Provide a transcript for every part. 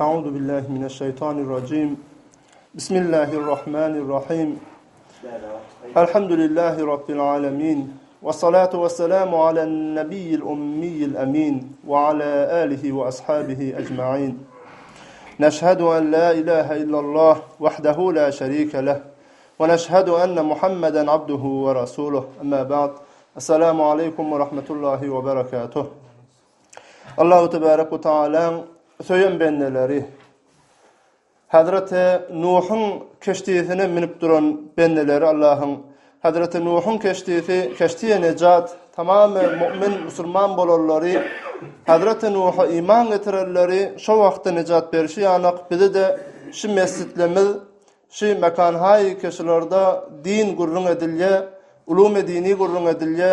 أعوذ بالله من الشيطان الرجيم بسم الله الرحمن الرحيم الحمد لله رب العالمين والصلاة والسلام على النبي الأمي الأمين وعلى آله وأصحابه أجمعين نشهد أن لا إله إلا الله وحده لا شريك له ونشهد أن محمدا عبده ورسوله أما بعد Assalamu Aleýkum we Rahmetullahi we Berekatuh. Allahu Tebarek we Taalaň söýen bendeleri Hazreti Nuhuň keşdisine minip duran bendeleri Allahyň Hazreti Nuhuň keşdisi keşdiýe nejat tamamy mu'min musulman bolanlary Hazreti Nuha iman getirenleri şo wagtda nejat berişi ýanak bizi de şu mesjitlemiz Şy mekan haýyky şularda din gürrüň edilýä, ulumy dini gürrüň edilýä,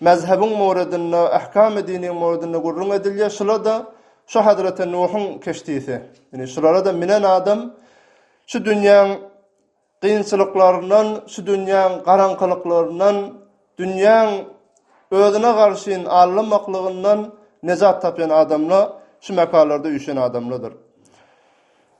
mezhebiň moredinde, ähkamy diniň moredinde gürrüň edilýä, şula-da şu Hazreti Nuhuň keşdisi. Ýni şulara-da minen adam şu dünýäň gynçylyklaryndan, şu dünýäň garaňkylyklaryndan, dünýäň özüne garşyn allamaklygyndan nejat tapýan adamla şu mekanlarda üýşen adamladyr.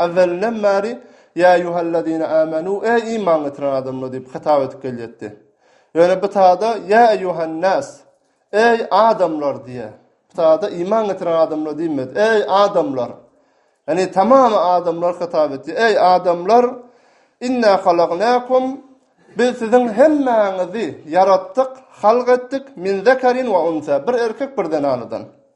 Ezelden bäri, Ýa eýýuhellezine âmenû, eý, iman getiren adamlar diýip hytap edip gelýätdi. Ýöne bitada, Ýa eýýuhennâs, eý, adamlar diýýär. Bitada iman getiren adamlar diýmedi. Eý, adamlar! Ýagny tamamy adamlar hytap etdi. Eý, adamlar! Innâ halagnâkum, Biz siziň hemmäňizi ýaratdyk, halk etdik, min zekerin we unsâ, bir erkek, bir zenanydan.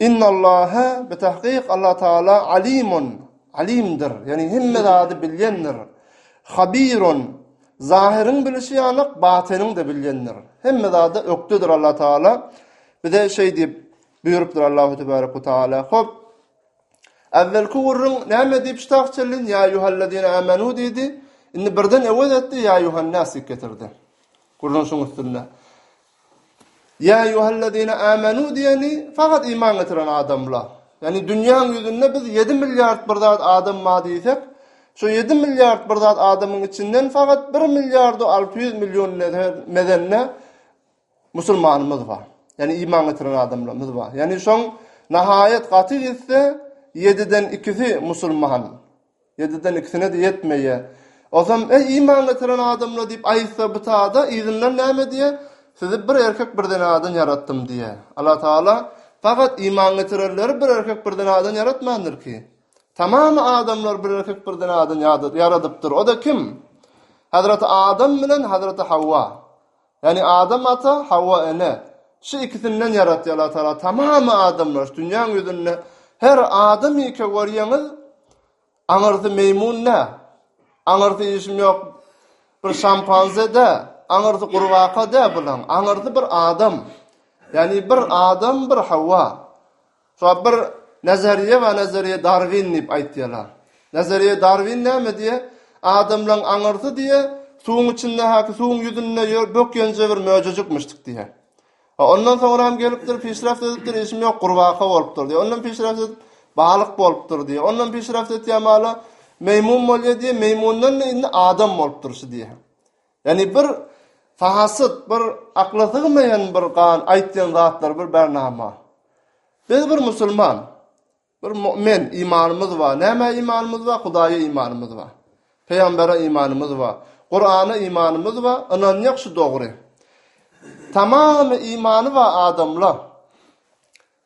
Innallaha, bitähkik Allah Tagala, Alimun, Alimdir, ýagny hemme zady bilýändir, Habirun, zahyryň bilişi ýalyk batynyň-da bilýändir. Hemme zada ökdedir Allah Tagala. Bize şeý diýip buýrupdyr Allahu tebaraka we taala. Hop, Äwwelki gürrüň näme diýip start çellin? Ýa eýýuhellezine ämenu diýdi. Indi birden öwez etdi, ýa eýýuhannas diýip getirdi. Gürrüň şuň üstünde. Ýa eýýuhellezine âmenû diýeni faqat iman getiren adamlar. Ýagny dünýäň ýüzünde biz ýedi milliard bir zat adam bar diýsek, şu ýedi milliard bir zat adamyň içinden faqat bir milliard alty ýüz million mezende musulmanymyz bar. Ýagny iman getiren adamlarymyz bar. Ýagny şoň nahaýat gaty gitse ýediden ikisi musulman. Ýediden ikisine-de ýetmeýär. Ozam, Eý, iman getiren adamlar diýip aýtsa, bu tada yzyndan näme diýer? Sizi bir erkek, bir zenadan ýaratdym diýer. Allatagala pagat iman getirenleri bir erkek, bir zenadan ýaratmandyr-ki. Tamamy adamlary bir erkek, bir zenadan ýaradypdyr. O-da kim? Hazreti Adam bilen Hazreti Hawa. Ýagny Adam ata, Hawa ene. Şu ikisinden ýaratdy Allah Tagala tamamy adamlar. Şu dünýäň ýüzünde her adam ýeke görýäňiz, aňyrsy meýmun dä, aňyrsy işim ýok bir şampanze dä, aňyrsy gurbaka dä bulaň, aňyrsy bir adam. Ýagny bir adam, bir Hawa. Şuňa bir nazariýe bar, nazariýe Darwin diýip aýtýarlar. Nazariýe Darwin näme diýýär? Adamlaryň aňyrsy diýýär, suwuň içinde häki suwuň ýüzünde ýör, bökjenje bir möjejikmişdik diýýär. A ondan soňram gelipdir, peşraft edipdir, işim ýok, gurbaka bolupdyr diýýär. Ondan peşraft edip, balyk bolupdyr diýýär. Ondan peşraft etýär maly, meýmun bolýar diýýär, meýmundan-da indi adam bolupdyr şu diýýär. Ýani bir fahasyt, bir akla sygmaýan bir gan aýtýan zatlar bir bär nama. Biz bir musulman, bir mu'min imanymyz bar. Nämä imanymyz bar? Hudaýa imanymyz bar. Peyambere imanymyz bar. Kur'ana imanymyz bar. Ynanýak şu dogry. Tamamy imany bar adamla.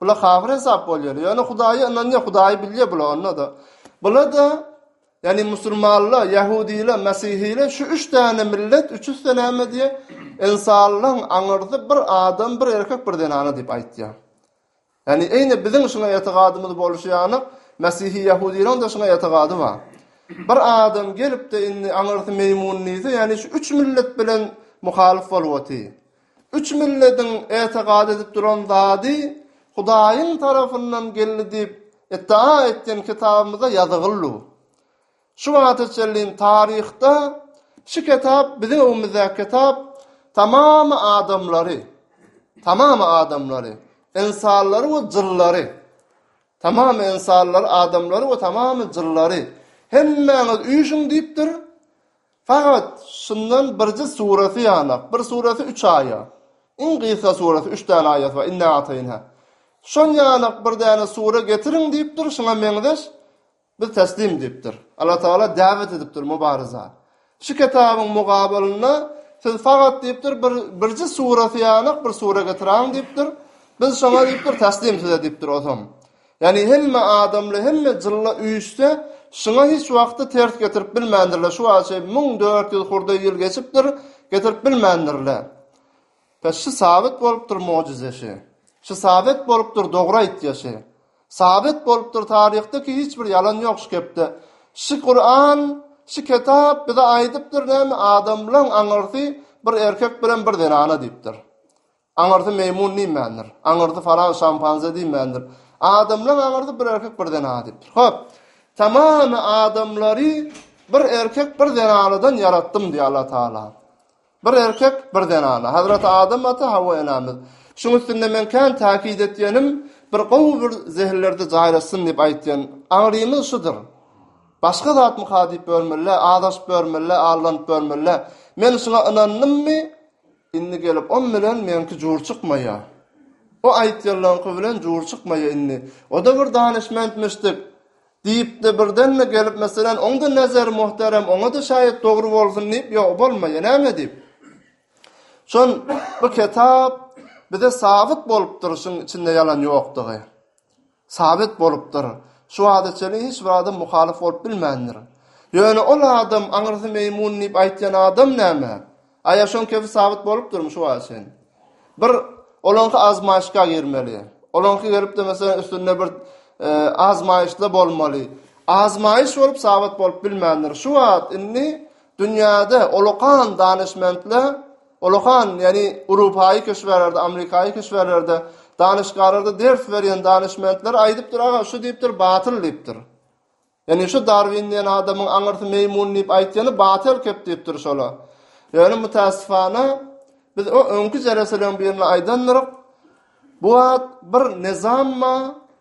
Bula habyr hesap bolýar. Ýöne Hudaýa ynanýar, Hudaýy bilýär bula onda-da. Bula-da, ýagny musulmanlar, ýahudylar, mesihiler şu üç däne millet üç üste näme diýýär? Ynsanlygyň aňyrsy bir adam, bir erkek, bir zenana diýip aýtýar. Ýagny eýne biziň şuňa etigadymyz bolşy ýaly, mesihi ýahudyleriň-de şuňa etigady bar. Bir adam gelip-de indi aňyrsy meýmun diýse, ýagny şu üç millet bilen muhalyf bolup otyr. Üç millediň etegad edip duran zady Hudaýyň tarapyndan geldi diýip iddia etýän kitabymyza ýazygyllu. Şu wagta çenli taryhda şu kitap biziň öňümizdäki kitap tamamy adamlary, tamamy adamlary, ynsanlary we jynlary, tamamy ynsanlary, adamlary we tamamy jynlary hemmäňiz üýşüň diýipdir. Faqat şundan birji suraty ýanak, bir suraty üç aýa. Iň gysga suraty üç däne aýasy bar, Inna ataýynha. Şon ýanak bir däne sura getiriň diýipdir, şuňa meňzeş, biz teslim diýipdir. Allah Tagala däwet edipdir mubaryza. Şu ketabyň mugabalynda siz faqat diýipdir bir birji suraty ýanak bir sura getiräň diýipdir. Biz şoňa diýipdir teslim size diýipdir osam. Ýagny hemme adamly hemme jylla üýşse, şyňa hiç wagtda ters getirip bilmändirler, şu wagta çenli müň dört ýüz hurdaý ýyl geçipdir, getirip bilmändirler. Bä şü sabit bolupdyr mojize şü. Şü sabit bolupdyr dogry aýtýa şü. Sabit bolupdyr taryhda ki hiç bir ýalan ýok şü kepde. Şü Kuran, şü ketap bize aýdypdyr näme adamlaň aňyrsy bir erkek bilen bir zenana diýipdir. Aňyrsy meýmun diýmändir. Aňyrsy falan şampanze diýmändir. Adamlaň aňyrsy bir erkek bir zenana diýipdir. Hop. Tamamy adamlary bir erkek bir zenanadan ýaratdym diýýär Allah Taala. Bir erkek bir zenana. Hazreti Adam ata Hawa enämiz. Şuň üstünde men kän täkit etýänim, bir gowy bir zehinlerde jaýlaşsyn diýip aýtýan. Aňrymyz şudur. Başga zatmyka diýip börmelle, azaşyp börmelle, aldanyp börmelle. Men şuňa ynandymmy? Indi gelip on bilen meňki jur çykmaýa. O aýtýanlaňky bilen jur çykmaýa indi. O-da bir danyşmentmişdik. Diýipdi, birden-de gelip meselen oň-da nezeri muhterem, oňa-da şaýat dogry bolsun diýip, ýok, bolmaýa, näme diýip. Şon bu ketap bize sabyt bolupdyr şuň içinde ýalan ýokdugy. Sabit bolupdyr. Şu zada çenli hiç bir adam muhalyf bolup bilmändir. Ýöne ol adam, aňyrsy meýmun diýip aýtýan adam näme? Aýa şoň kefi sabit bolupdyrmy şu wagta çenli? Bir olaňky azmaýyşka girmeli. Olaňky gelipdir meselem üstünde bir azmaýyşda bolmaly. Azmaýyş bolup sabit bolup bilmändir. Şu wagt indi dünýäde olakan danyşmentler Ullakan, ýagny Urupaýy küşwärlerde, Amerikaýy küşwärlerde, danyşgalarda ders berýän danyşmentler aýdypdyr, aga, şu diýipdir, batyl diýipdir. Ýagny şu Darwin diýen adamyň aňyrsy meýmun diýip aýtýany batyl kep diýipdir şola. Ýöne mütässifana biz o öňki jereseleriň birinde aýdandyryk, bu at bir nizamma,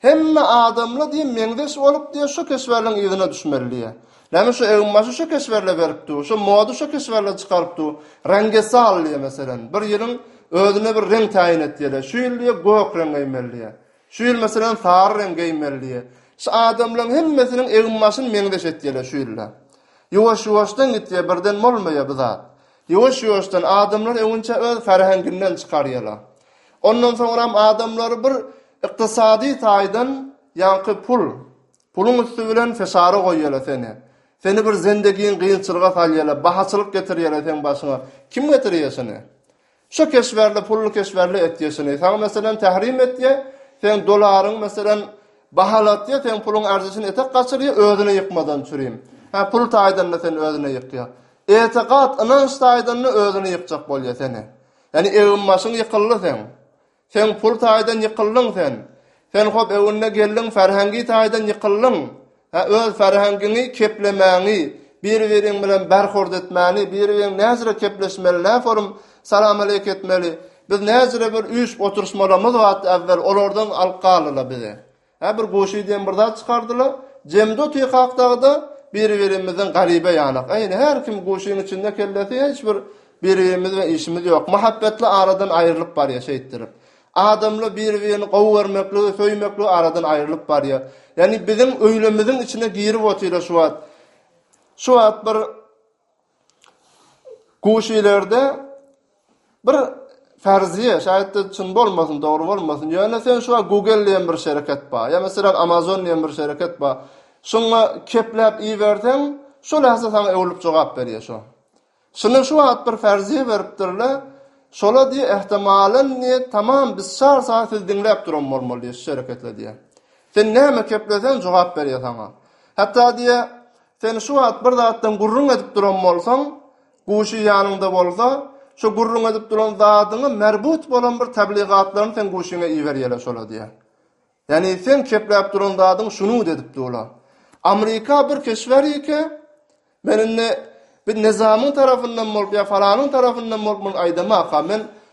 Hemme adamla diýe meňzeş bolup diýe şo keşberliň yzyna düşmeli diýe. Näme şo egin-başy şo keşberle berip dur, şo moda şo keşberle çykaryp dur, reňge sal diýe meselen, bir ýylyň özüne bir reň taýyn et diýeli, şu ýyl diýe gök reň geýmeli diýe, şu ýyl meselen sary reň geýmeli diýe. Şo adamlaň hemmesiniň egin-başyn meňzeş et diýeli şu ýylda. Ýuwaş-ýuwaşdan git diýe birden bolmaýa bu zat. Ýuwaş-ýuwaşdan adamlar öňinçä öz ferhenginden çykarýarlar. Ondan soňram adamlary bir ykdysady taýdan, ýaňky pul, puluň üsti bilen fişara goýýarlar seni. Seni bir zendegiň gynçylyga salýarlar, bahaçylyk getirýärler seň başyňa. Kim getirýär şuny? Şo keşberli, pully keşberli etýär şuny. Saňa meselem tährim etýär, seň dolaryň meselem bahalatýar, seň puluň arzişini etek gaçyrýar, özüni ýykmadan çürim. Hä, pul taýdan-da seni özüne ýykýar. Etikat, ynanç taýdan-da özüni ýykjak bolýa seni. Ýani egin-başyň ýykyldy seň. Seň pul taýdan ýykyldyň sen. Sen hop öňüne geldiň ferhengi taýdan ýykyldyň. Hä öz ferhengiňi keplemäňi, bir-biriň bilen berhurd etmäni, bir-biriň näzire kepleşmeli, näforum salam-aleýk etmeli. Biz näzire bir üýşüp oturyşmalarymyz batdy äwwel, olardan alyp galdylar bizi. Hä bir goşy diýen bir zat çykardylar. Jemdo teýkakdagda biri-birimizden garyba ýanak. Aýna her kim goşyň içinde kellesi hiç bir biri-birimiz bilen işimiz ýok. Mahabbetli aradan aýrylyp barýa şeýtdirip. Adamla biri-birini gowy görmekligi, söýmekligi aradan aýrylyp barýa. Ýani biziň öýlemiziň içine girip otyla şu wagt. Şu wagt bir Kuşilerde bir perziýe, şaýatda çyn bolmasyn, dogry bolmasyn, ýöne sen şu wagt Google diýen bir şereket bar, ýa meselem Amazon diýen bir şereket bar, şuňa kepläp iberseň, şol ýasa saňa öwrülip jogap berýär şo. Şunda şu wagt bir perziýe beripdirler, şola diýýär, ähtamalyn diýýär, tamam biz çar sagat sizi diňläp duran bolmaly diýýär şu şereketle diýýär. Sen näme kepleseň jogap berýär saňa. Hatda diýýär, Sen şu wagt bir zatdan gürrüň edip duran bolsaň, guşy ýanyňda bolsa, şu gürrüň edip duran zadyňa merbut bolan bir tebligatlaryny seň guşyňa iberýärler şola diýýär. Ýani seň kepläp duran zadyň şunuňdy edip durlar. Amrika bir keşwer ýeke, men indi bir nezamyň tarafyndan bolup ýa falanyň tarafyndan bolup muny aýdamakam, men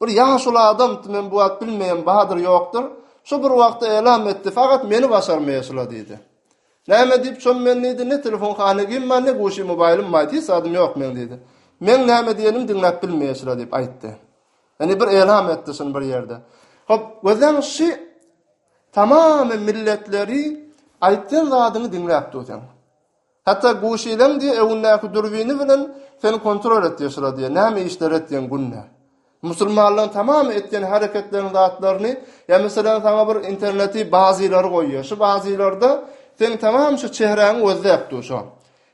Bir ýaşuly adamdy, men bu wagt bilmeýän badyr ýokdur. Şu bir wagta elam etdi, fagat meni başar meýesula diýdi. Näme diýip çom men diýdi, ne telefon hanegim bar, ne guşy mobaýlym bar, hiç zadym ýok meň diýdi. Meň näme diýenim diňläp bilmeýesula diýip aýtdy. Ýani bir elam etdi şuny bir ýerde. Hop, gözleň şi tamamy milletleri aýtýan zadyňy diňläp dursaň. Hatda Guşileň diýe öňündäki dürbini bilen seni kontrol etýär şura diýe näme işler etýeň günde. Musulmanlaň tamamy etýän hereketleriň zatlaryny ýa meselem saňa bir interneti bazylary goýýar şu bazylarda seň tamam şu çehräňi gözläp dur şo.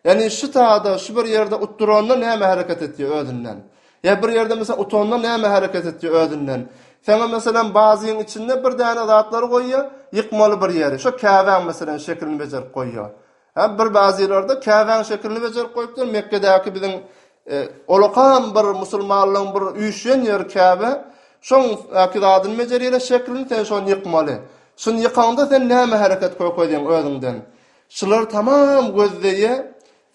Ýani şu tada şu bir ýerde utduranda näme hereket etýär özünden. Ýa bir ýerde meselem utanda näme hereket etýär özünden. Saňa meselem bazyň içinde bir däne zatlary goýýar ýykmaly bir ýeri şo käbäň meselem şekilini bejerip goýýar. Hem bir bazylrda Käbäň şekilini bejerip goýupdyr, Mekgedäki biziň olakan bir musulmanlygyň bir üýşýän ýeri Käbe, şoň äki zadyny bejerýärler şeklini sen şony ýykmaly. Şuny ýykaňda sen näme hereket kökezýäň özüňden. Şular tamam gözleýe,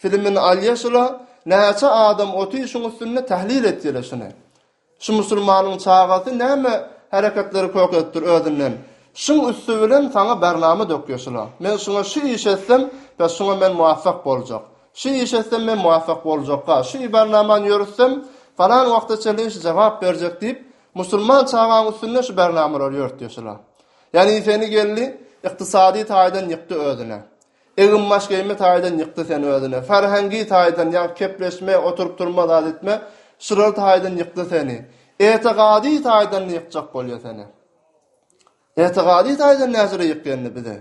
filmini alýa şula, näçe adam oty şuň üstünde tählil etýäle şuny. Şu musulmanyň çagasy näme hereketleri köketdir özünden. Şuň üsti bilen saňa bernama dökýeşila. Men şuňa şu iş etsem, bes şuňa men muwafak boljak. Şu iş etsem men muwafak boljakga, şu ibarnamany ýörütsem, falan wagta çenli şu jogap berjek diýip, musulman çagaň üstünde şu bernamalary ýörtýeşila. Ýani seni geldi, ykdysady taýdan ýykdy özüne. Egim baş geýme taýdan ýykdy seni özüne. Ferhengi taýdan, ýa kepleşme, oturyp-turma zat etme, şyral taýdan ýykdy seni. Etigady taýdan-da ýykjak bolýa seni. Etigady taýdan näzire ýykýa indi bizi.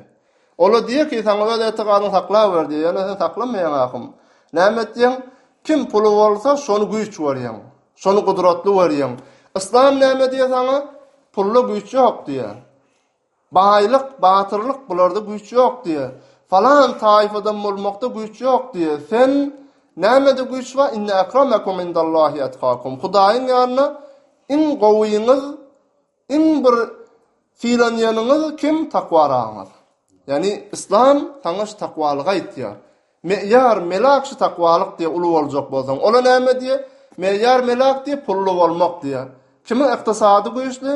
Ol-a diýýä ki, saňa öz etigadyňy saklaber diýýä, ýöne sen saklamaýaň ahym. Näme etýäň? Kim puly bolsa, şony güýç görýäň. Şony gudratly görýäň. Yslam näme diýýä saňa? Pulda güýç ýok diýýä. Baýlyk, batyrlyk, bularda güýç ýok diýýä. Falan taýfadan bolmakda güýç ýok diýýä. Sen, nämede güýç bar? Inne ekremekum indallahi etkakum. Hudaýyň ýanynda iň gowyňyz, iň bir sylanýanyňyz kim? Takwaragyňyz. Ýagny, yslam saňa şu takwalygy aýtýar. Meýar melak şu takwalyk diýe uly boljak bolsaň ola näme diýe, meýar melak diýe pully bolmak diýe. Kimiň ykdysady güýçli,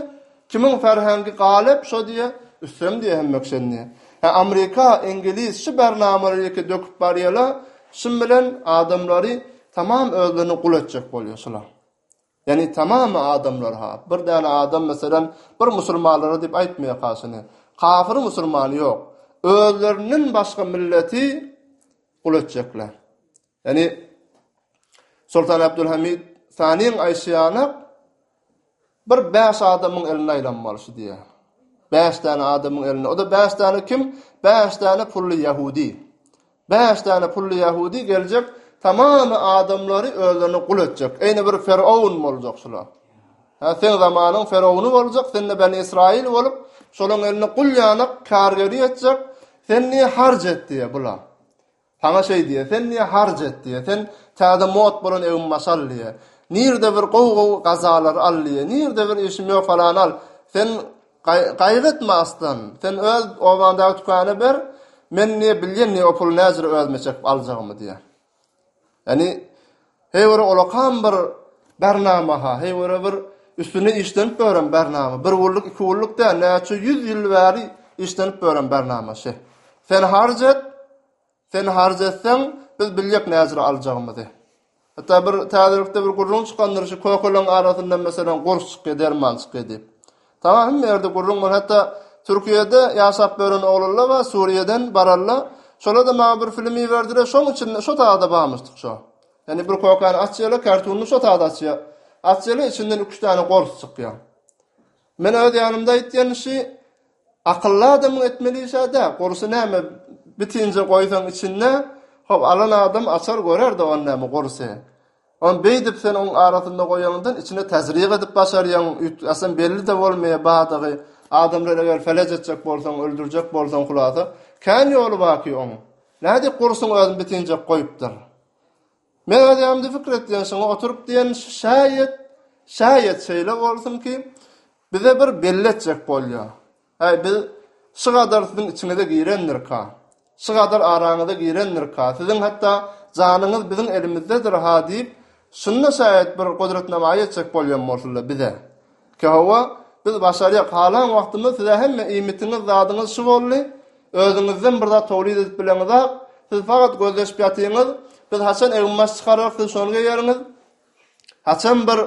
kimiň ferhengi galep şo diýe, üstem diýe hemmek şenni. Hä Amrika, Iňgilis şu bernamalar ýeke döküp barýala, şum bilen adamlary tamam özlerine gul etjek bolýa şula. Ýagny tamamy adamlar-ha. Bir däne adam meselem bir musulmanlara diýip aýtmaýarka şuny. Kafyry musulmany ýok. Özlerinden başga milleti gul etjekler. Ýagny Soltan Abdulhamid Saniň aýşy ýalyk bir bäş adamyň elinde aýlanmaly şu diýýär. Bäş däne adamyň elinde. O-da bäş däne kim? Bäş däne pully ýahudi. Bäş däne pully ýahudy geljek, tamamy adamlary özlerine gul etjek. Eýni bir ferowun boljak şular. Hä, seň zamanyň ferowuny boljak, sen-de Beni Ysraýyl bolup, şolaryň eline gul ýanak, kargeri etjek. Sen diýýär, harc et diýýär bula. Saňa şeý diýýär, sen diýýär, harc et diýýär, sen täze mot bolan egin-maş al diýýär. Nirde bir gowy-gowy gazalary al diýýär, nirde bir işim ýok falany al. Sen Gaýgy etme, Arslan. Sen öz obaňdaky tükana ber, men ne bilýän, ne o puly näjür özüme çekip aljagymy, diýýär. Ýani, heý bir ulakam bir bernama-ha, heý bir bir üstünde işlenip ýören bernama, bir günlük, iki günlük däl, näçe ýüz ýyl bäri işlenip ýören bernama şe. Sen harç et. Sen harz etseň, biz biljek näçe aljagymyzy. Hatda bir täzelikde bir gürrüň çykandyr, şu kökeleň arasynda, meselem, gurs çykýar, derman çykýar diýip. Saňa hemme ýerde gürrüň bar. Hatda Türkiýede ýaşap ýören oglanlar bar, Suriýeden bararlar. Şolar-da maňa bir film iberdiler, şoň içinde şo taýda barmyşdyk şo. Ýagny bir kökäni açýarlar, kartunyny şo taýda açýar. Açýarlar, içinden iki-üç däne gurs çykýar. Men öz ýanymda aýtýan işi akylly adamyň etmeli işä-dä, gurşy näme bitinje goýsaň içinde, hop alan adam açar görer-de ony näme gurşy. Ony beýdip sen oň arasynda goýanyňdan içine tezrik edip başarýaň, üýtgäsem belli-de bolmaýar badagy, adamlary eger felej etjek bolsaň, öldürjek bolsaň hulasa, kän ýoly barky oň. Nädip gurşyň özüni bitinjek goýupdyr. Men özümde pikir etýän şoňa oturyp diýen şaýat, şaýat şeýle bolsun ki, bize bir belli etjek bolýa. Häý biz şu gadar siziň içiňize girendirka, şu gadar araňyza girendirka, siziň hatda janyňyz biziň elimizdedir-ha diýip, şunda şaýat bir gudratnamaýy etjek bolýan bolsunla bize. Ki hawa, biz başarýak. Halan wagtymyz sizä hemme iýmitiňiz, zadyňyz şu boldy. Özüňizden bir zat towlid edip bileňizak. Siz fakat gözleşip ýatyňyz. Biz haçan egin-baş çykararys, siz şony geýeriňiz. Haçan bir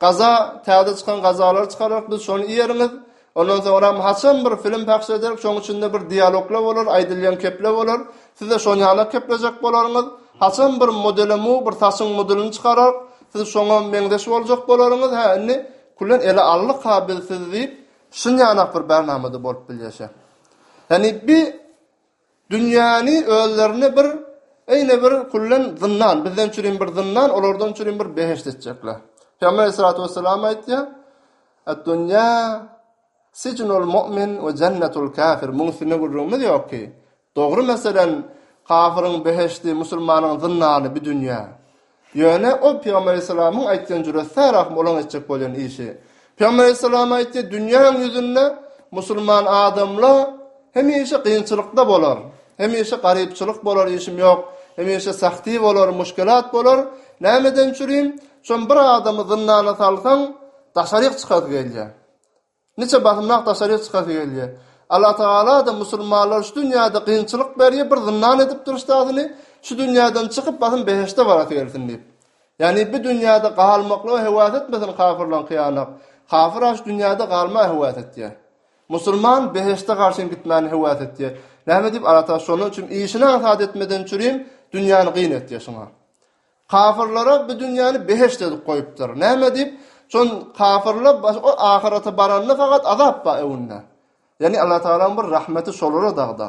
gaza, täze çykan gazalary çykararys, biz şony iýeriňiz. Ondan soňram haçan bir film pahyş ederik, şoň içinde bir dialogla bolar, aýdylýan keple bolar. Siz-de şoň ýala keplejek bolaryňyz, haçan bir modelemu bir saçyň mudylyny çykarak, siz şoňam meňzeş boljak bolaryňyz, hä, indi külen ele aldyk-ha biz sizi diýip, şynýanak bir bärnama-da bolup bilýär-şä. Ýagny bi dünýäni özlerine bir, eýne bir külen zyndan, bizden çürin bir zyndan, olardan çürin bir beheşt etjekler. Pygamber aleyhissalatu vesselam aýtýar, Ed-dünýä sicnul mu'min we jennetul kafir. Muň üstünde gürrüňimiz ýok ki, Dogry meselem, Kafyryň behişdi, musulmanyň zyndany bi dünýä. Ýöne ol Pygamber Aleyhisselamyň aýtýan jüre särahm olaň etjek bolýan işi. Pygamber Aleyhisselam aýtdy, dünýäň ýüzünde musulman adamla hemişe gynçylykda bolar, hemişe garypçylyk bolar işim ýok, hemişe sahti bolar, muşkelat bolar, nämeden çürin, şom bir adamy zyndana salsaň, daşaryk çykasy gelýä. Niçe basymrak daşary çykasy gelýär. Allatagalada musulmanlary şu dünýäde kynçylyk berýär, bir zyndan edip durşdasyny, şu dünýäden çykyp basym behişde barasy gelsin diýip. Ýagny bi dünýäde galmaklyga hewas etmesin kafyrlaň kyýanak. Kafyra şu dünýäde galma hewas etýär. Musulman behişde garşyn gitmäni hewas etýär. Näme diýip Allatagala şonuň üçin işini aňsat etmeden çürim dünýäni gyn etýär şuňa. Kafyrlara bu dünýäni behişt edip goýupdyr. Näme diýip? Şon kafyrlar o ahyrete baranda fakat azap bar öňünde. Ýagny Allah Tagalaň bir rahmeti şolara dagda.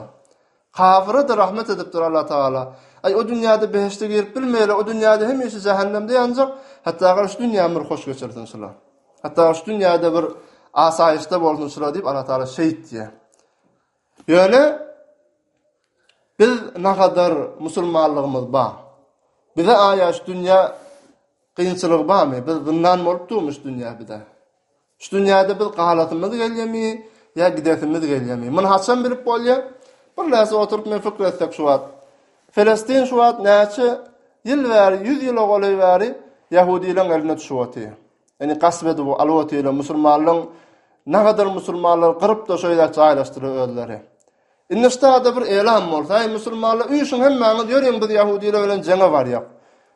Kafyra da rahmet edipdir Allah Tagala. Aý o dünýäde behişte girip bilmeýärler, o dünýäde hemişe jähennemde ýanjak. Hatda gar şu dünýäni bir hoş geçirsin şular. Hatda şu dünýäde bir asaýyşda bolsun şular diýip Allah Tagala şeýit diýýär. Ýöne biz nagadar musulmanlygymyz bar. Bize aýaş dünýä kynçylygy barmy? Biz zyndan bolup durmy şu dünýä bize? Şu dünýäde biz galasymyz gelýärmi ýa gidesimiz gelýärmi? Muny haçan bilip bolýar? Bir näçe oturyp men pikir etsek şu wagt. Felestin şu wagt näçe ýyl bäri, ýüz ýyla golaý bäri ýahudylaryň eline düşüp otyr. Yani gasyp edip bu alyp otyla musulmanlaryň nagadyr musulmanlar gyryp da şo ýere jaýlaşdyra özleri. Indi ştada bir elam bolsa, ey musulmanlar üýşüň hemmäňiz ýöriň biz ýahudylar bilen jeňe barýak.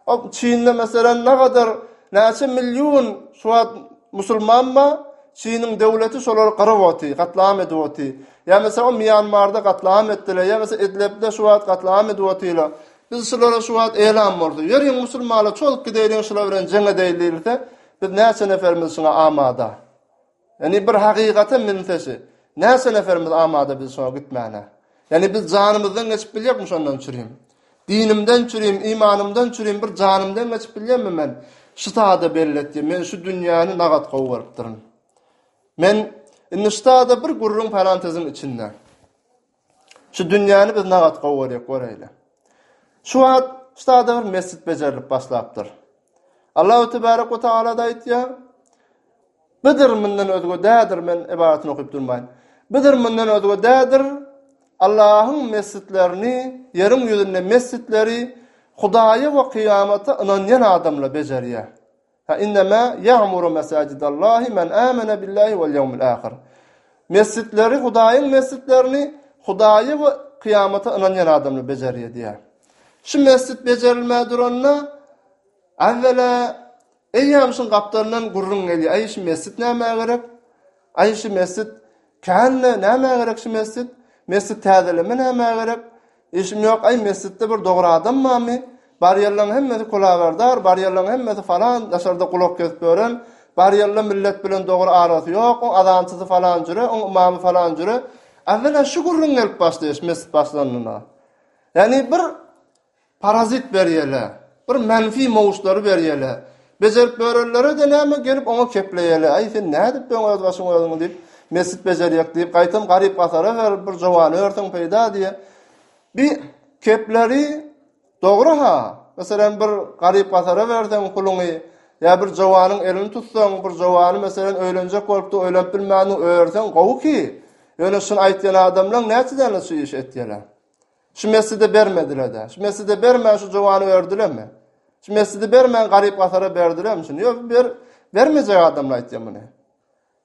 O Çinde meselen nagadyr näçe million şu wagt musulman bar, Çiniň döwleti şolary gyryp otyr, gatlam edip otyr. Ýa meselen o Mýanmarda gatlam etdiler, ýa bolsa Idlibde şu wagt gatlam edip otyla. Biz şulara şu wagt elam bolsa, ýöriň musulmanlar çozup gideýliň şular bilen jeň edeýli diýilse, biz näçe neferimiz şuňa amada? Ýani bir hakykaty minseşi, näçe neferimiz amada biz şuňa gitmäne? Ýani biz janymyzdan geçip biljekmi şondan çürim? Dinimden çürim, imanymdan çürim bir janymdan geçip bilýänmi men? Şu sada belli et diýip, men şu dünýäni nagat gowy görüpdirin. Men indi şu sada bir gürrüň parantezin içinde. Şu dünýäni biz nagat gowaryk göräýle. Şu wagt ştada bir mesjit bejerilip başlapdyr. Allahu tebarek we tagalada aýtýar, Bidir mundan özge dädir men ibadatyny okyp durmaýyn. Bidir mundan özge dädir Allahyň mesjitlerini, ýeriň ýüzünde mesjitleri Hudaýa we kyýamata ynanýan adamlar bejerýär. Fe innema ya'muru mesajidallahi men amana billahi wal yawmil ahir. Mesjitleri Hudaýyň mesjitlerini Hudaýy we kyýamata ynanýan adamlar bejerýär diýýär. Şu mesjit bejerilmä duranda awwela eýýäm şuň gapdalyndan gürrüň gelýär. Aý şu mesjit nämä gerek? Aý şu mesjit känle nämä gerek şu mesjit? Mesjit täzeleme nämä gerek? Işim ýok, aý mesjitde bir dogry adam barmy? Barýanlaň hemmesi kulagberdar, barýanlaň hemmesi falan, daşarda gulak kesip ýören, barýanla millet bilen dogry arasy ýok, oň azançysy falan jüre, oň ymamy falan jüre. Äwwela şu gürrüň gelip başlaýyş mesjit başlanynda. Ýagny bir parazit berýele. Bir menfi mowçlary berýele. Bejerip börellere-de näme gelip oňa kepleýele. Aý, sen nädip öň öz başyňy özüň diýip, mesjit bejerýek diýip, gaýtam garyp-gasara berip, bir jowan örseň peýda diýe. Bi kepleri dogry-ha. Meselem, bir garyp-gasara berseň puluňy, ýa bir jowanyň elini tutsaň, bir jowany, meselem, öýlenjek bolupdy, öýlenip bilmändiň, örseň gowy ki. Ýöne şuny aýtýan adamlaň näçe däne şu işi etýele. Şu mesjide bermediler-de. Şu mesjide bermän şu jowany berdilermi? Şu mesjidi bermän garyp gasara berdilermi? Şunu ýok ber bermejek adamlar aýtýan muny.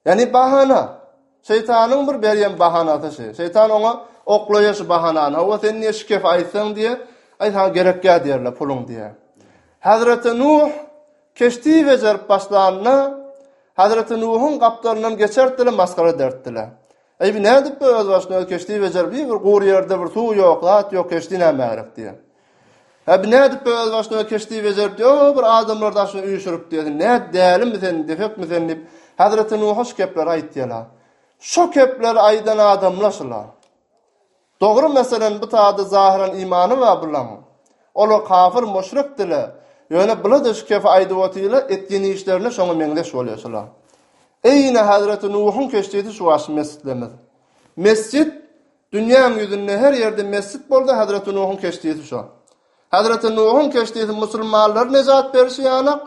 Ýani bahana. Şeýtanyň bir berýän bahanasy şu. Şeýtan oňa oklaýar şu bahanany. Hawa sen niýe şikef aýtsaň diýe, aý sana gerek ýa diýerler puluň diýe. Hazreti Nuh keşti bejerip başlanda Hazreti Nuhuň gapdalyndan geçertdiler, masgara dertdiler. Eý bu nädip bu özbaşyna öz keşdi bejer bi bir gury ýerde bir suw ýok zat ýok keşdi näme gerek diýen. Hä bu nädip bu özbaşyna öz keşdi bejer diýo bir adamlar daşyny üýşürip diýen nä dälimi sen depekmi sen diýip Hazreti Nuha şu kepleri aýtýala. Şo kepleri aýdan adamla şula. Dogry meselem bu taýda zahyran imany bar bulaň olar kafyr muşrik dile ýöne bulada şu kefi aýdyp otyla etýen işlerine şoňa meňzeş bolýa şula eýýne hazreti nuhuň keşdidi şu waşy mesjidlemiz mesjid dünýäň ýüzünde her ýerde mesjid boldy hazreti nuhuň keşdisi şo Hezreti Nuhuň keşdisi musulmanlary nejat berşi ýalyk,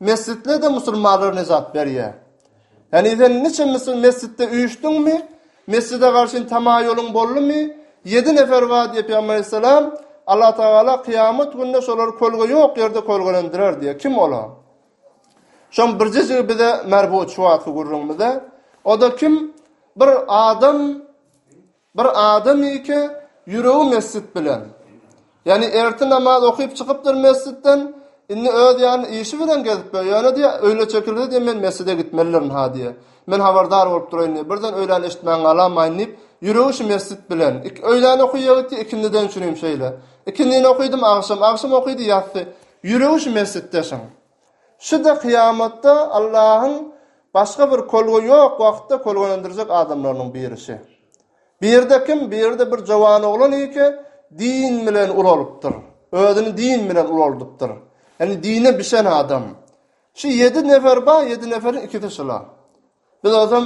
mesjitde-de musulmanlary nejat berýär. Ýagny sen niçe mesjitde üýşdüňmi, mesjide garşyn tamaýulyň boldumy, ýedi nefer bar diýip Pygamber Aleyhisselam, Allah Tagala kyýamat günde şolary kölge ýok ýerde kölgelendirer diýýär. Kim olar? Şoň birjejigi bize merbut şu wagtky gürrüňimize. O-da kim? Bir adam Bir adam ike ýüregi mesjit bilen. Ýany ertir namaz okyp çykypdyr mesjitden, indi öz ýany işi bilen gezip ýör, ýöne diýýä, öýle çekilse diýýä men mesjide gitmelidirin-ha diýýä. Men habardar bolup duraýyn diýýä, birden öýlän eşitmän galamaýyn diýip, ýüregi şu mesjit bilen. Ik, öýlän okyja gitdi, ikindiden üçin hem şeýle. Ikindini okydym agşam, agşam okydy ýassy, ýüregi şu mesjitde şuň. Şu-da kyýamatda Allahyň başga bir kolga ýok wagtda kolgelendirjek adamlarynyň birisi. Birde kim, birde bir jowan oglan ýeke din bilen ulalypdyr. Özüni din bilen ulaldypdyr. Ýagny dine bişen adam. Şu ýedi nefer bar, ýedi neferiň ikisi şula. Biz özem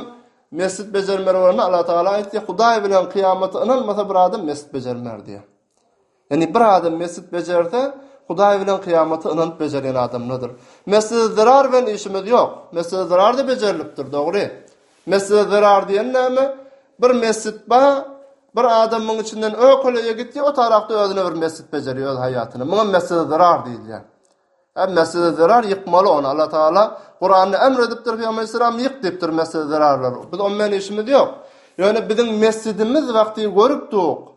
mesjit bejermeli bolanda Allatagala aýtdy, Hudaý bilen kyýamata ynanmasa bir adam mesjit bejermer diýýär. Ýagny bir adam mesjit bejerse, Hudaý bilen kyýamata ynanyp bejerýän adamdadyr. Mesjide zerar bilen işimiz ýok. Mesjide zerar-da bejerilipdir, dogry. Mesjide zerar diýen näme? Bir mesjit bar, bir adam muň içinden ökeleýe gitýär, o tarapda özüne bir mesjit bejerýär öz haýatyna. Muňa mesjide zerar diýilýär. Hä, mesjide zerar ýykmaly ony. Allah Taala Kuranda emr edipdir, Pygamber Aleyhisselam ýyk diýipdir mesjide zerarlary. Biz o bilen işimiz ýok. Ýöne biziň mesjidimiz wagty görüp duk.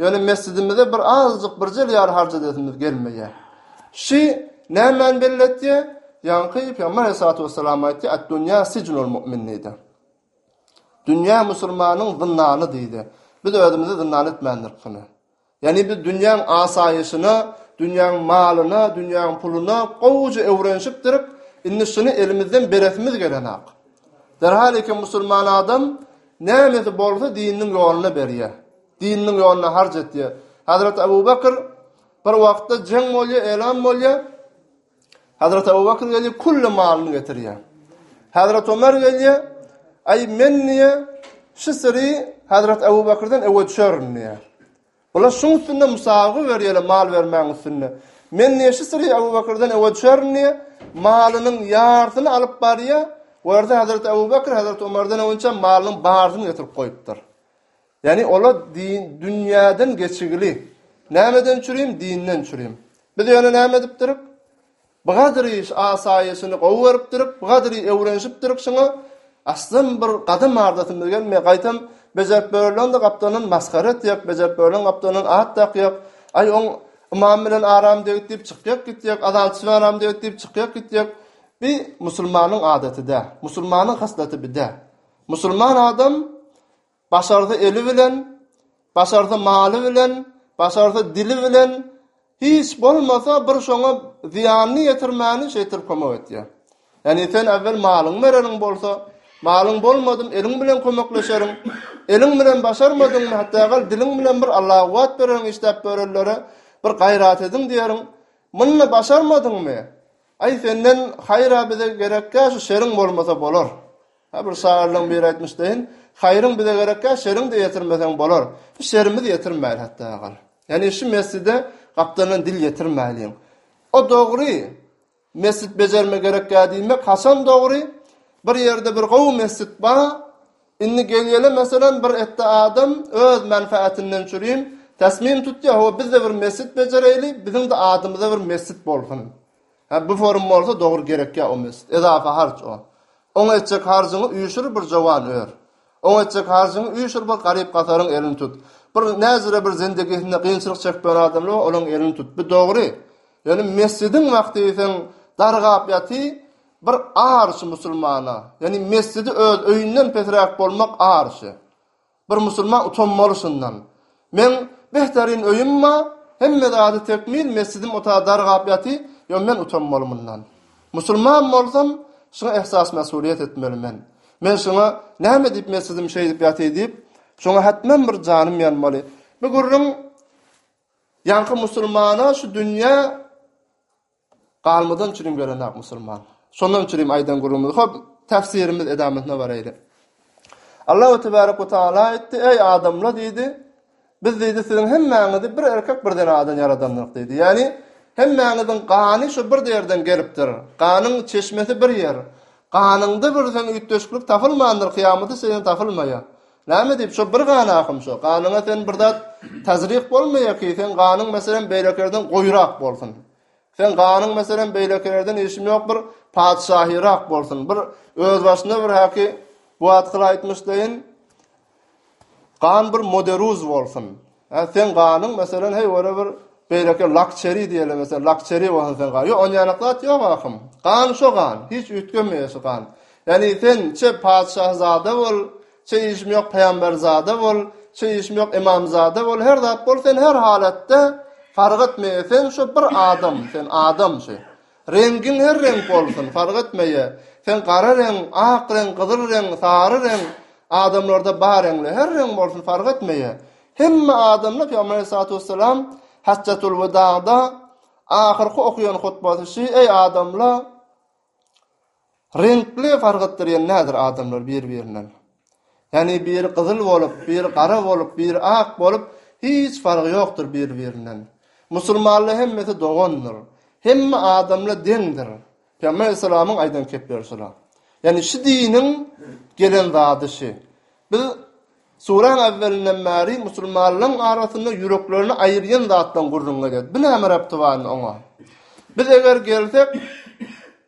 Ýöne mesjidimize bir azajyk birjel ýar harç edesimiz gelmeýär. Şi nämäni belli etýär? Ýaňky Pygamber aleyhissalatu wessalam aýtdy, Ad-dunýa sijnul mu'min diýdi. Dünýä musulmanyň zyndany diýdi. Biz özümizi zyndan etmändirik muny. Ýani biz dünýäň asaýyşyna, dünýäň malyna, dünýäň puluna gowuja öwrenşipdirik, indi şuny elimizden beresimiz gelenok. Derhal iki musulman adam nämesi bolsa dininiň ýoluna berýär. Dininiň ýoluna harç etýär. Hazreti Abu Bakr bir wagtda jeň bolýar, elan bolýar. Hazreti Abu Bakr gelýär, külli malyny getirýär. Hazreti Ömer gelýär, aý men niýe şu syry Hazreti Abu Bakrdan öwe düşerin diýär. Bular şuň üstünde musabaga berýärler mal bermäň üstünde. Men niýe şu syry Abu Bakrdan öwe düşerin diýär. Malynyň ýarsyny alyp barýar. Görse Hazreti Abu Bakr Hazreti Ömerden öňçe malynyň baryny getirip goýupdyr. Ýagny olar din, dünýäden geçigili. Nämeden çürim? Dinden çürim. Biz ýöne näme edipdirik? Bgadyr iş asaýyşyny gowy görüpdirik, bgadyr öwrenişipdirik şuňa, aslym bir gadym adatymy gelmeýär, gaýtam bejerip börilen-de gapdalyny masgara etýäk, bejerip börilen gapdalyny at dakýak, aý oň ymam bilen aram degdi diýip çykýak gitýäk, azançy bilen aram degdi diýip çykýak gitýäk. Bi musulmanyň adaty däl. Musulmanyň haslaty bi däl. Musulman adam Başarsa eli bilen, başarsa maly bilen, başarsa dili bilen, hiç bolmasa bir şoňa zyýanyny ýetirmäni şeýtir kömek etýär. Ýani sen äwwel malyňy bereniň bolsa, malyň bolmadym eliň bilen kömekleşeriň, eliň bilen başarmadyňmy hatda gal diliň bilen bir Allaha kuwwat bereriň işläp börenlere bir gaýrat ediň diýeriň. Muny başarmadyňmy? Aý senden haýra bize gerekkä şu şeriň bolmasa bolar. Hä bir şaýyrlaň biri aýtmyş deýin, Haýryň bize gerekkä şeriňde ýetirmeseň bolar. Biz şerimizi ýetirmäýeli hatda gal. Ýani şu mesjide gapdalyndan dil ýetirmäýeliň. O dogry mesjit bejerme gerekkä diýmek haçan dogry? Bir ýerde bir gowy mesjit bar, Indi gelýele meselem bir etde adam öz menfaatinden çürin tasmim tutýa hawa bizde bir mesjit bejereýli biziňde adymyza bir mesjit bolsun. Hä bu forum bolsa dogry gerekýa o mesjit. Edafa harç o. Oňa etjek harjyňy üýşür bir jowan ör. Oňa etjek harjyňy üýşür bir garyp gasaryň elini tut. Bir näzire bir zindigisinde gynçylyk çekben adamlar bar olaň elini tut. Bu dogry. Ýöne mesjidiň wagty diýseň dargap ýaty Bir arşy musulmana, ýagny mesjidi öz öýünden pesräk bolmak arşy. Bir musulman utanmaly şundan. Meň behtarin öýüm ba, hemme zady tekmil, mesjidim ota dargap ýaty, ýo men utanmaly mundan. Musulman bolsam, şuňa ehsas mesulyýet etmeli men. Men şuňa näme diýip mesjidim şeýdip ýaty diýip, şuňa hetmem bir janym ýanmaly. Bu gürrüň ýaňky musulmana şu dünýä Galmadan çürim gören ak musulman. Şondan çürim aýdan gürrüňimizi hop täfsirimiz edamatyna baraýly. Allahu tebarek we taala aýtdy, eý adamlar diýdi, biz diýdi siziň hemmäňizi bir erkek bir zenadan ýaradandyk diýdi. Ýagny hemmäňiziň gany şu bir derden gelipdir. Ganyň çeşmesi bir ýer. Ganyňda birden üýtgeşiklik tapylmandyr, kyýamata çenli tapylmaýar. Näme diýip, şo bir gan ahym şo. Ganyňa sen bir zat tazryk bolmaýar ki, sen ganyň meselem beýlekilerden goýurak bolsun. Sen ganyň meselem beýlekilerden işim ýok bir patyşahyrak bolsun. Bir öz başyna bir haki bu atkyla aýtmyşlaýyn. Gan bir moderuz bolsun. Hä, seň ganyň, meselem, heý, görä bir beýleki lakçeri diýeli, meselem, lakçeri bolsa seň ganyň. Ýok, onýanok zat ýok ahym. Gan şo gan, hiç üýtgemeýär şu gan. Ýagny sen çe patyşahzada bol, çe işim ýok pygamberzada bol, çe işim ýok ymamzada bol, her zat bol, sen her halatda fark etmeýär, sen şu bir adam, sen adam şu. Reňgiň her reňk bolsun, fark etmeýe. Sen gara reň, ak reň, gyzyl reň, sary reň, adamlarda bar reňle, her reň bolsun, fark etmeýe. Hemme adamlar Pygamber Aleyhissalatu Vesselam Haccatul Widagda ahyrky okaýan hutbasy şi, eý adamla, Reňkli sargatdyrýan nädir adamlar bir-birinden. Ýagny biri gyzyl bolup, biri gara bolup, biri ak bolup, hiç fargy ýokdur bir-birinden. Musulmanla hemmesi dogandyr. Hemme adamla deňdir. Pygamber aleyhisselamyň aýdan kepleri şula. Ýagny şu diniň gelen zady şi. Biz suräň äwwelinden bäri musulmanlaň arasynda ýüreklerini aýyrýan zatdan gürrüň edýäs. Bu näme rebti bar indi oňa? Biz eger gelsek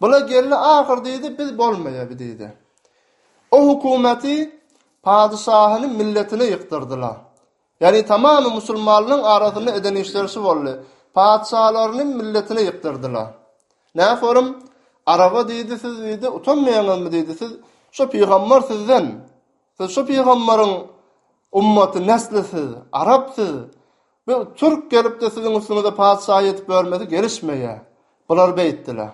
Bula geldi ahyr diýdi, biz bolmaýa bi diýdi. O hukumeti padyşahyny milletine ýykdyrdyla. Ýagny tamamy musulmanlaň arasynda eden işleri şu boldy. Patyşalaryny milletine ýykdyrdyla. Nä sorum, araba diýdi siz diýdi, utanmaýaňyzmy diýdi siz, şu pygambar sizden. Siz şu pygamberiň ummaty nesli siz, arap siz. Bu türk gelipde siziň üstüňize patyşaýy etip ýörmesi gelişmeýä. Bular beýtdiler.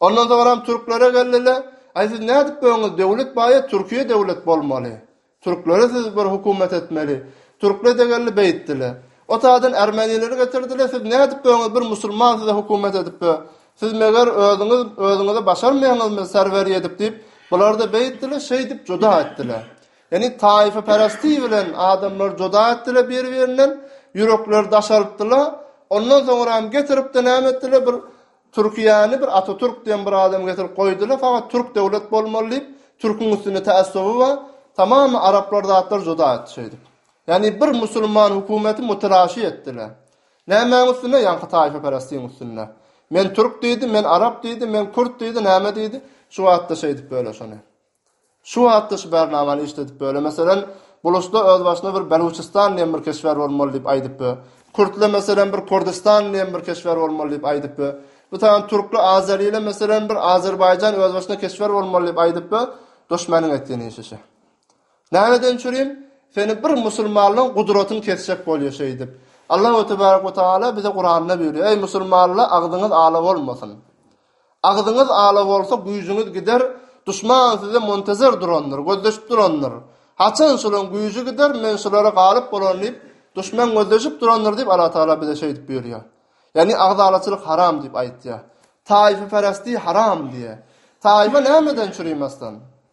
Ondan soňram türklere geldiler. Aý siz nädip öňüňiz döwlet baýa türkiýe döwlet bolmaly. Türklere siz bir hukumat etmeli. Türklede geldi beýtdiler. Otadan ermenileri getirdiler siz nädip öňüňiz bir musulman size hukumat edip Siz meger özüňiz özüňizi başarmaýaňyzmy serwer ýedip diýip, bular-da beýtdiler, şeýdip juda etdiler. Ýani taýfa peresti bilen adamlar juda etdiler bir-birinden, ýürekleri daşalypdylar. Ondan soňra hem getiripdi näme etdiler bir Türkiýäni bir Ataturk diýen bir adam getirip goýdular, fakat türk döwlet bolmaly diýip, türküň üstünde tässuby bar, tamamy araplar zatlar juda etdi şeýdip. Ýani bir musulman hökümeti mutalaşy etdiler. Nämäň üstünde? Ýaňky taýfa perestiň üstünde. Men türk diýdi, men arap diýdi, men kürt diýdi, näme diýdi? Şu wagtda şeýdip böle şony. Şu wagtda şu bernamany işledip böle. Meselem, buluşda özbaşyna bir Beluçystan diýen bir keşber bolmaly diýip aýdyp bö. Kürtle meselem bir Kurdystan diýen bir keşber bolmaly diýip aýdyp bö. Bu taýdan türkli azerile meselem bir Azerbaýjan özbaşyna keşber bolmaly diýip aýdyp bö. Duşmeniň etýän işi şe. Nämeden çürim? Seni bir musulmanlaň gudratyny kesjek bolýa şeýdip. Allahu tebarek we taala bize Kuranda buýurýar, Eý musulmanlar, agzyňyz ala bolmasyn. Agzyňyz ala bolsa, güýjüňiz gider, duşman size muntazir durandyr, gözleşip durandyr. Haçan şolaň güýji gider, men şolara galyp bolaryn diýip, duşman gözleşip durandyr diýip, Allahu taala bize şeýdip buýurýar. Ýagny agzalaçylyk haram diýip aýtýar. Taýfyperestlik haram diýýär. Taýfa nämeden çürim aslan?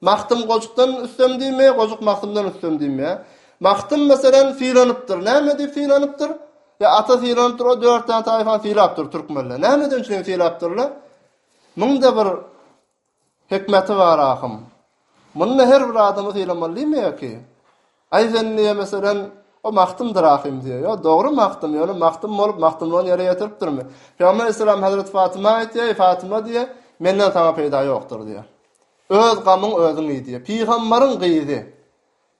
Magtym Gojukdan üstem diýme, Gojuk Magtymdan üstem diýme. Magtym, meselem, sylanypdyr. Näme diýip sylanypdyr? Ýa ata sylanypdyr, o dört sany taýpany sylapdyr türkmenler. Nämeden üçin sylapdyrlar? Muňda bir hikmeti bar ahym. Munda her bir adamy sylamalymy ýa ki? Aý sen niýe meselem O Magtymdyr ahyryn diýýär. Ýok, dogry Magtym, ýöne Magtym bolup, Magtymlygyny ýere ýetiripdirmi? Pygamber aleyhisselam Hazreti Fatyma aýtýar, Eý Fatyma diýýär, Menden saňa peýda ýokdur diýýär. Öz gamyň özüň iý diýýär. Pygamberiň gyzy.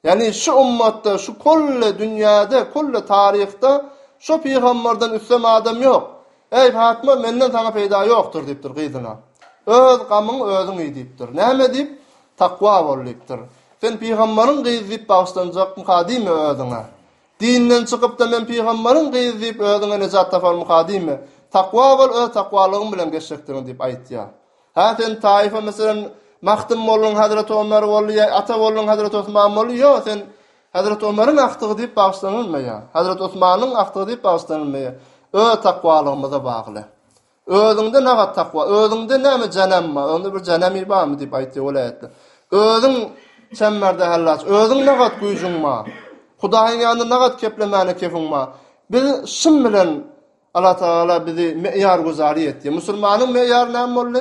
Ýagny şu ummatda, şu kulli dünýäde, kulli taryhda şu pygamberden üstem adam ýok. Eý Fatyma, menden saňa peýda ýokdur diýipdir gyzyna. Öz gamyň özüň iý diýipdir. Näme diýip? Takwa bol diýipdir. Sen pygamberiň gyzy diýip bagyşlanjakmyka diýme özüňe. Dinden çykypda men pygamberiň gyzy diýip özüňe nejat taparmyka diýme. Takwa bol öz takwalygyň bilen geçjekdigiň diýip aýytýar. Hä sen taýyfa meselem Mahdym bolduň Hazreti Omer boldy ýa ata bolduň Hazreti Osman boldy ýok sen Hazreti Omeriň agtygy diýip bagyşlanylmaýar. Hazreti Osmanyň agtygy diýip bagyşlanylmaýar. Öz takwalygymyza bagly. Özüňde naga takwa, özüňde näme janamma, onda bir janamy barmy diýip aýtdy welaýatda. Özüň çemmerde hallaç, özüň nagat güýjüň ma. Hudaýyň ýanynda nagat keplemäne kefiň ma. Biz şum bilen Allah Tagala bizi meýar güzari etdi. Musulmanyň meýary näme boldy?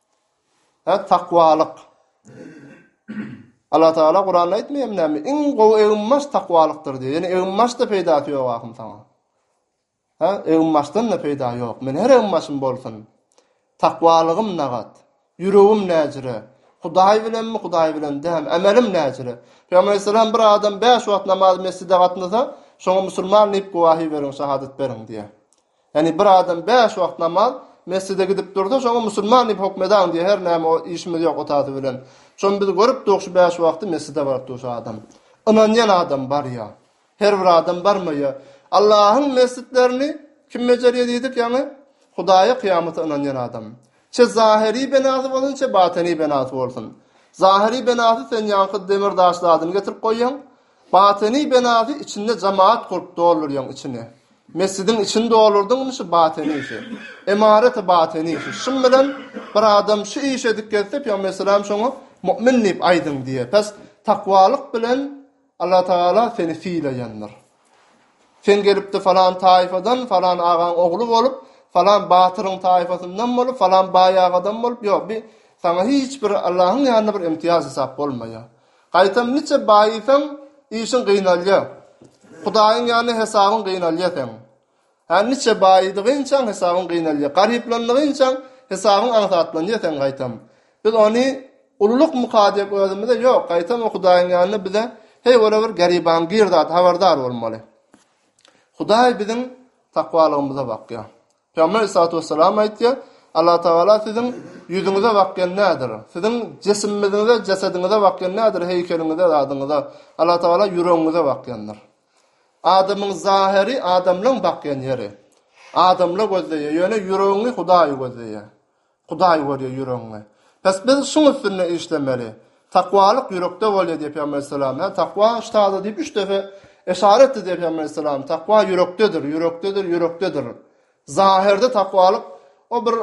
Hä, takwalyk. Allah Taala Kuranda aýtmaýarmy näme? Iň gowy egin-maş takwalykdyr diýýär. Ýöne egin-maşda peýdasy ýok ahym saňa. Hä, egin-maşdan-da peýda ýok. Men her egin-maşym bolsun. Takwalygym nagat. Ýüregim näjire? Hudaý bilenmi, Hudaý bilen dälmi? Ämelim näjire? Pygamber aleyhisselam bir adam bäş wagt namaz mesjide gatnasa, şoňa musulman diýip güwahi beriň, şahadat beriň diýýär. Ýagny bir adam bäş wagt namaz mesjide gidip dursa şoňa musulman diýip hokm edaň diýýär her näme o işimiz ýok otasy bilen. Şony biz görüp duk şu bäş wagty mesjide baryp dur şu adam. Ynanýan adam barýa. Her bir adam barmaýa. Allahyň mesjitlerini kim bejerýa diýdik ýagny Hudaýa kyýamata ynanýan adam. Çe Zahiri benasy bolsun çe Batyny benasy bolsun. Zahiri benasy sen ýaňky demir daş zadyny getirip goýýaň. Batyny benasy içinde jamaat gurup doldurýaň içini. Mesjidiň içini doldurdyň indi şu batynysy. Emareti batynysy. Şum bilen bir adam şu işi edip gelse Pygamber sallam şoňa mu'min diýip aýdyň diýýär. Pes takwalyk bilen Allatagala seni sylaýandyr. Sen gelipdi falan taýfadan, falan agaň ogly bolup, falan batyryň taýfasyndan bolup, falan baý agadan bolup, ýok, bi saňa hiç bir Allahyň ýanynda bir imtiýaz hesap bolmaýar. Gaýtam niçe baýysaň, işiň gynalýar. Hudaýyň ýanynda hesabyň gynalýar seň. Hä, niçe baýydygynçaň hesabyň gynalýar, garyplandygynçaň hesabyň aňsatlanýar seň gaýtam. Biz ony ululykmyka diýip özümize, ýok, gaýtam o Hudaýyň ýanynda bize, heý, ora bir geribaň gir zady, habardar bolmaly. Hudaý biziň takwalygymyza bakýar. Pygamber aleyhissalatu wesselam aýtýar, Allatagala siziň ýüzüňize bakýan nädir? Siziň jisimiňize, jesediňize bakýan nädir, heýkeliňize, zadyňyza? Allatagala ýüregiňize bakýandyr. Adamyň zahiri adamlaň bakýan ýeri. Adamla gözleýär, ýöne ýüregiňi Hudaýy gözleýär. Hudaý görýär ýüregiňi. Bes biz şuň üstünde işlemeli. Takwalyk ýürekde bolýar diýip Pygamber Aleyhisselam. Hä takwa ştada diýip üç depe eşara etdi diýip Pygamber Aleyhisselam. Takwa ýürekdedir, ýürekdedir, ýürekdedir. Zahirde takwalyk o bir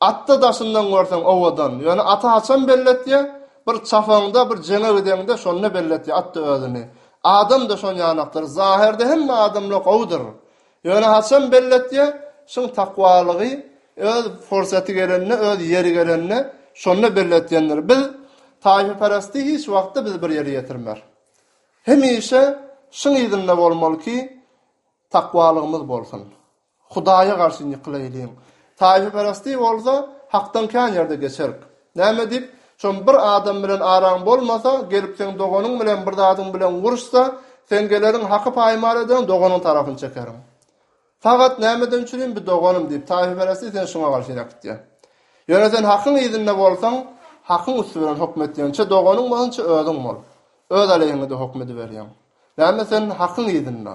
At-da daşyndan görseň owadan, ýöne aty haçan belletýär? Bir çapaňda, bir jeňe gideňde, şonda belletýär at-da özüni. Adam-da şon ýanakdyr. Zahyrda hemme adamlar gowudyr. Ýöne haçan belletýär? Çyn takwalygy öz pursaty gelende, öz ýeri gelende, şonda belletýändir. Biz taýpaperesti hiç wagtda bizi bir ýere ýetirmer. Hemişe şyň yzynda bolmaly ki, takwalygymyz bolsun. Hudaýa garşy ýykylaýlyň. Taýfaperestlik bolsa, hakdan kän ýerde geçerik. Näme diýip, şom bir adam bilen araň bolmasa, gelip seň doganyň bilen bir zadyň bilen uruşsa, sen geleriň haky paýmal ederň, doganyň tarapyny çekeriň. Fakat nämeden üçinem bi doganym diýip, taýfaperestlik seni şoňa garşy iräkitýär. Ýöne sen hakyň yzynda bolsaň, hakyň üsti bilen hokm etýäň, çe doganyň bolsun, çe özüň bol. Öz aleýhiňde hokm ediberýäň. Näme sen hakyň yzynda.